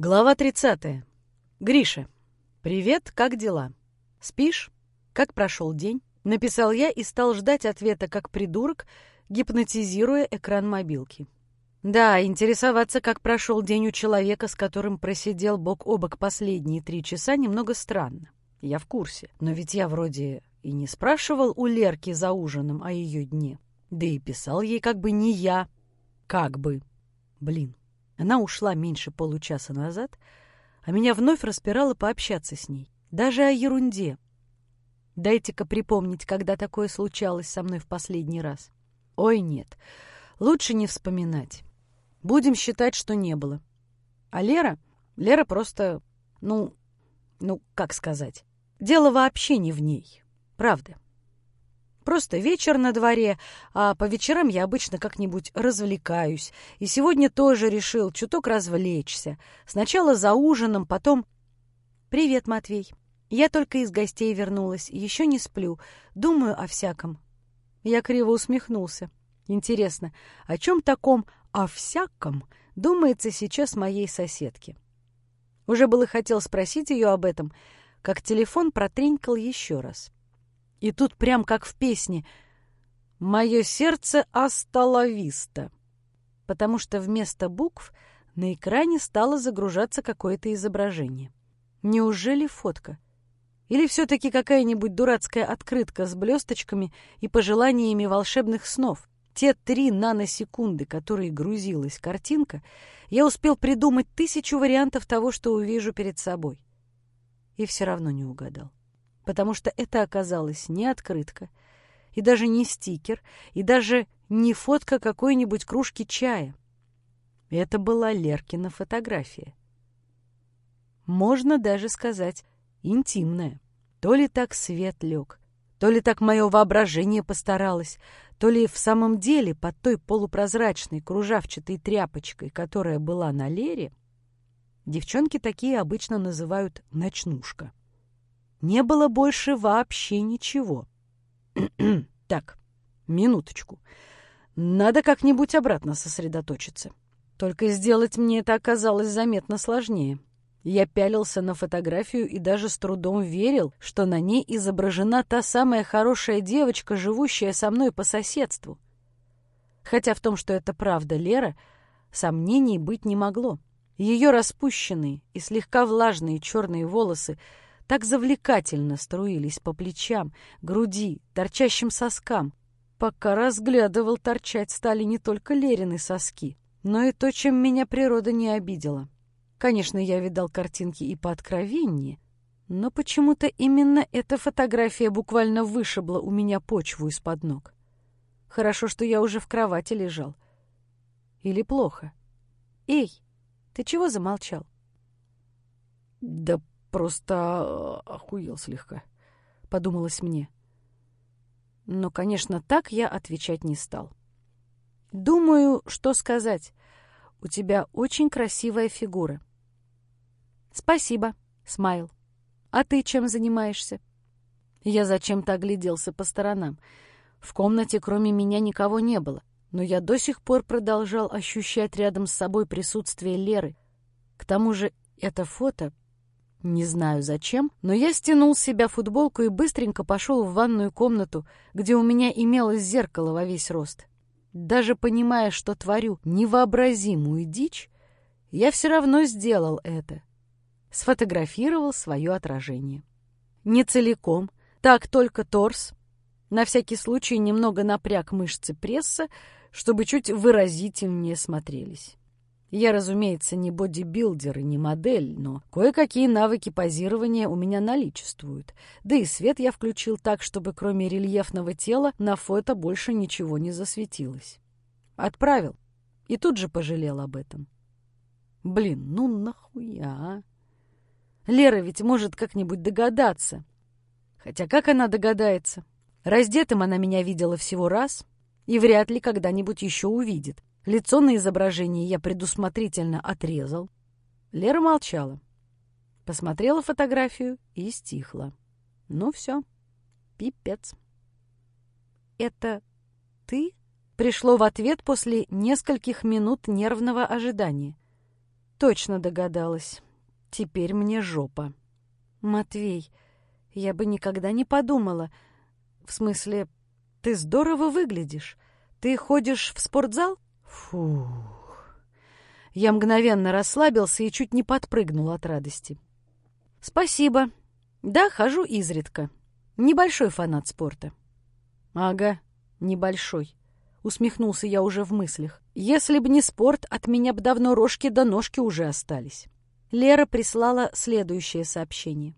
Глава 30. Гриша. «Привет, как дела? Спишь? Как прошел день?» Написал я и стал ждать ответа как придурок, гипнотизируя экран мобилки. Да, интересоваться, как прошел день у человека, с которым просидел бок о бок последние три часа, немного странно. Я в курсе. Но ведь я вроде и не спрашивал у Лерки за ужином о ее дне. Да и писал ей как бы не я. Как бы. Блин, она ушла меньше получаса назад, а меня вновь распирало пообщаться с ней. Даже о ерунде. Дайте-ка припомнить, когда такое случалось со мной в последний раз. Ой, нет, лучше не вспоминать. Будем считать, что не было. А Лера? Лера просто, ну, ну, как сказать, дело вообще не в ней. Правда. Просто вечер на дворе, а по вечерам я обычно как-нибудь развлекаюсь. И сегодня тоже решил чуток развлечься. Сначала за ужином, потом... «Привет, Матвей. Я только из гостей вернулась, еще не сплю. Думаю о всяком». Я криво усмехнулся. Интересно, о чем таком «о всяком» думается сейчас моей соседке? Уже было хотел спросить ее об этом, как телефон протренькал еще раз. — и тут прям как в песне «Мое сердце асталависта», потому что вместо букв на экране стало загружаться какое-то изображение. Неужели фотка? Или все-таки какая-нибудь дурацкая открытка с блесточками и пожеланиями волшебных снов? Те три наносекунды, которые грузилась картинка, я успел придумать тысячу вариантов того, что увижу перед собой. И все равно не угадал потому что это оказалось не открытка, и даже не стикер, и даже не фотка какой-нибудь кружки чая. Это была Леркина фотография. Можно даже сказать, интимная. То ли так свет лег, то ли так мое воображение постаралось, то ли в самом деле под той полупрозрачной кружавчатой тряпочкой, которая была на Лере, девчонки такие обычно называют «ночнушка» не было больше вообще ничего. так, минуточку. Надо как-нибудь обратно сосредоточиться. Только сделать мне это оказалось заметно сложнее. Я пялился на фотографию и даже с трудом верил, что на ней изображена та самая хорошая девочка, живущая со мной по соседству. Хотя в том, что это правда Лера, сомнений быть не могло. Ее распущенные и слегка влажные черные волосы так завлекательно струились по плечам, груди, торчащим соскам. Пока разглядывал, торчать стали не только Лерины соски, но и то, чем меня природа не обидела. Конечно, я видал картинки и пооткровеннее, но почему-то именно эта фотография буквально вышибла у меня почву из-под ног. Хорошо, что я уже в кровати лежал. Или плохо? Эй, ты чего замолчал? Да Просто э, охуел слегка, подумалось мне. Но, конечно, так я отвечать не стал. Думаю, что сказать. У тебя очень красивая фигура. Спасибо, Смайл. А ты чем занимаешься? Я зачем-то огляделся по сторонам. В комнате кроме меня никого не было, но я до сих пор продолжал ощущать рядом с собой присутствие Леры. К тому же это фото не знаю зачем, но я стянул с себя футболку и быстренько пошел в ванную комнату, где у меня имелось зеркало во весь рост. Даже понимая, что творю невообразимую дичь, я все равно сделал это. Сфотографировал свое отражение. Не целиком, так только торс. На всякий случай немного напряг мышцы пресса, чтобы чуть выразительнее смотрелись. Я, разумеется, не бодибилдер и не модель, но кое-какие навыки позирования у меня наличествуют. Да и свет я включил так, чтобы кроме рельефного тела на фото больше ничего не засветилось. Отправил. И тут же пожалел об этом. Блин, ну нахуя? Лера ведь может как-нибудь догадаться. Хотя как она догадается? Раздетым она меня видела всего раз и вряд ли когда-нибудь еще увидит. Лицо на изображении я предусмотрительно отрезал. Лера молчала. Посмотрела фотографию и стихла. Ну все, пипец. «Это ты?» Пришло в ответ после нескольких минут нервного ожидания. точно догадалась. Теперь мне жопа. Матвей, я бы никогда не подумала. В смысле, ты здорово выглядишь. Ты ходишь в спортзал? Фух. Я мгновенно расслабился и чуть не подпрыгнул от радости. Спасибо. Да, хожу изредка. Небольшой фанат спорта. Ага, небольшой. Усмехнулся я уже в мыслях. Если бы не спорт, от меня бы давно рожки до ножки уже остались. Лера прислала следующее сообщение.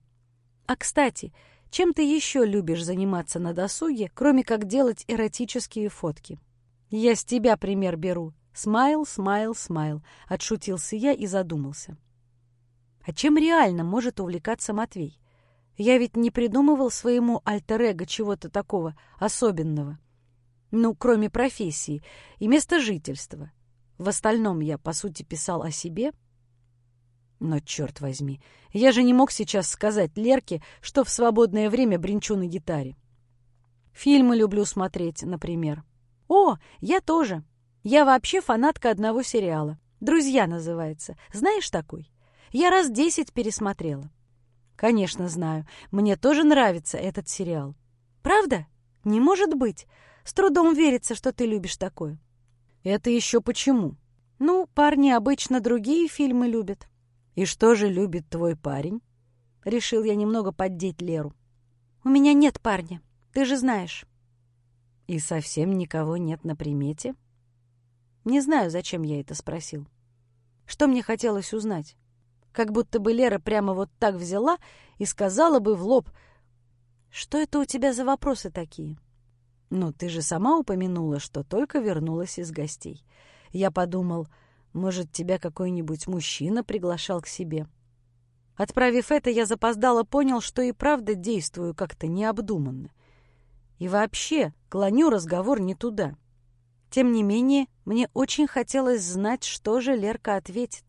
А, кстати, чем ты еще любишь заниматься на досуге, кроме как делать эротические фотки? Я с тебя пример беру. Смайл, смайл, смайл. Отшутился я и задумался. А чем реально может увлекаться Матвей? Я ведь не придумывал своему альтер чего-то такого особенного. Ну, кроме профессии и места жительства. В остальном я, по сути, писал о себе — но, черт возьми, я же не мог сейчас сказать Лерке, что в свободное время бренчу на гитаре. Фильмы люблю смотреть, например. О, я тоже. Я вообще фанатка одного сериала. «Друзья» называется. Знаешь такой? Я раз десять пересмотрела. Конечно, знаю. Мне тоже нравится этот сериал. Правда? Не может быть. С трудом верится, что ты любишь такое. Это еще почему? Ну, парни обычно другие фильмы любят. «И что же любит твой парень?» Решил я немного поддеть Леру. «У меня нет парня, ты же знаешь». «И совсем никого нет на примете?» Не знаю, зачем я это спросил. Что мне хотелось узнать? Как будто бы Лера прямо вот так взяла и сказала бы в лоб, «Что это у тебя за вопросы такие?» «Ну, ты же сама упомянула, что только вернулась из гостей». Я подумал, может, тебя какой-нибудь мужчина приглашал к себе? Отправив это, я запоздало понял, что и правда действую как-то необдуманно. И вообще клоню разговор не туда. Тем не менее, мне очень хотелось знать, что же Лерка ответит.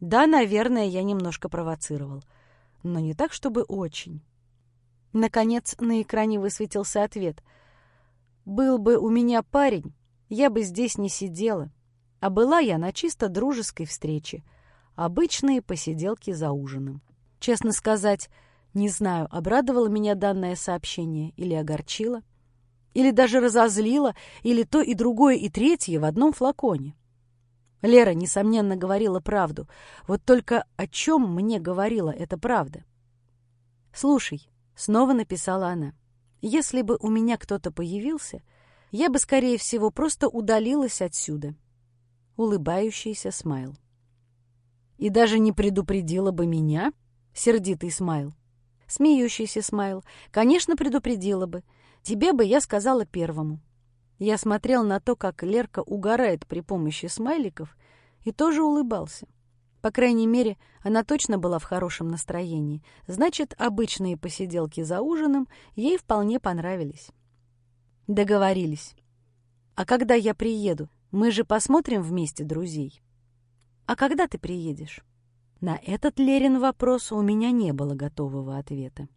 Да, наверное, я немножко провоцировал. Но не так, чтобы очень. Наконец, на экране высветился ответ. «Был бы у меня парень, я бы здесь не сидела. А была я на чисто дружеской встрече. Обычные посиделки за ужином. Честно сказать, не знаю, обрадовало меня данное сообщение или огорчило, или даже разозлило, или то и другое и третье в одном флаконе. Лера, несомненно, говорила правду. Вот только о чем мне говорила эта правда? «Слушай», — снова написала она, — «если бы у меня кто-то появился, я бы, скорее всего, просто удалилась отсюда улыбающийся смайл. «И даже не предупредила бы меня?» — сердитый смайл. Смеющийся смайл. «Конечно, предупредила бы. Тебе бы я сказала первому». Я смотрел на то, как Лерка угорает при помощи смайликов, и тоже улыбался. По крайней мере, она точно была в хорошем настроении. Значит, обычные посиделки за ужином ей вполне понравились. Договорились. «А когда я приеду, мы же посмотрим вместе друзей. А когда ты приедешь? На этот Лерин вопрос у меня не было готового ответа.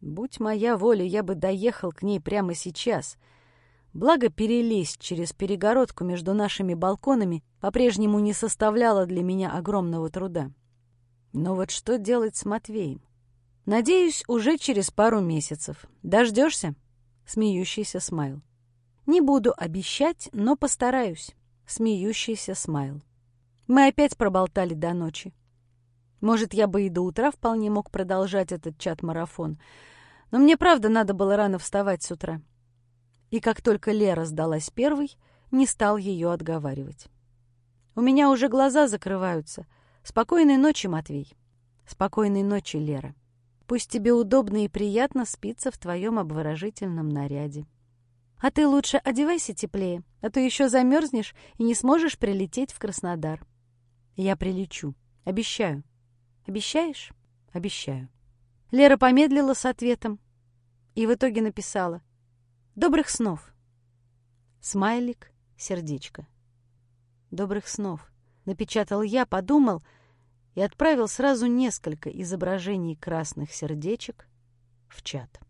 Будь моя воля, я бы доехал к ней прямо сейчас. Благо, перелезть через перегородку между нашими балконами по-прежнему не составляло для меня огромного труда. Но вот что делать с Матвеем? Надеюсь, уже через пару месяцев. Дождешься? Смеющийся смайл. Не буду обещать, но постараюсь. Смеющийся смайл. Мы опять проболтали до ночи. Может, я бы и до утра вполне мог продолжать этот чат-марафон. Но мне правда надо было рано вставать с утра. И как только Лера сдалась первой, не стал ее отговаривать. У меня уже глаза закрываются. Спокойной ночи, Матвей. Спокойной ночи, Лера. Пусть тебе удобно и приятно спится в твоем обворожительном наряде. А ты лучше одевайся теплее, а то еще замерзнешь и не сможешь прилететь в Краснодар. Я прилечу. Обещаю. Обещаешь? Обещаю. Лера помедлила с ответом и в итоге написала «Добрых снов». Смайлик, сердечко. «Добрых снов», — напечатал я, подумал и отправил сразу несколько изображений красных сердечек в чат.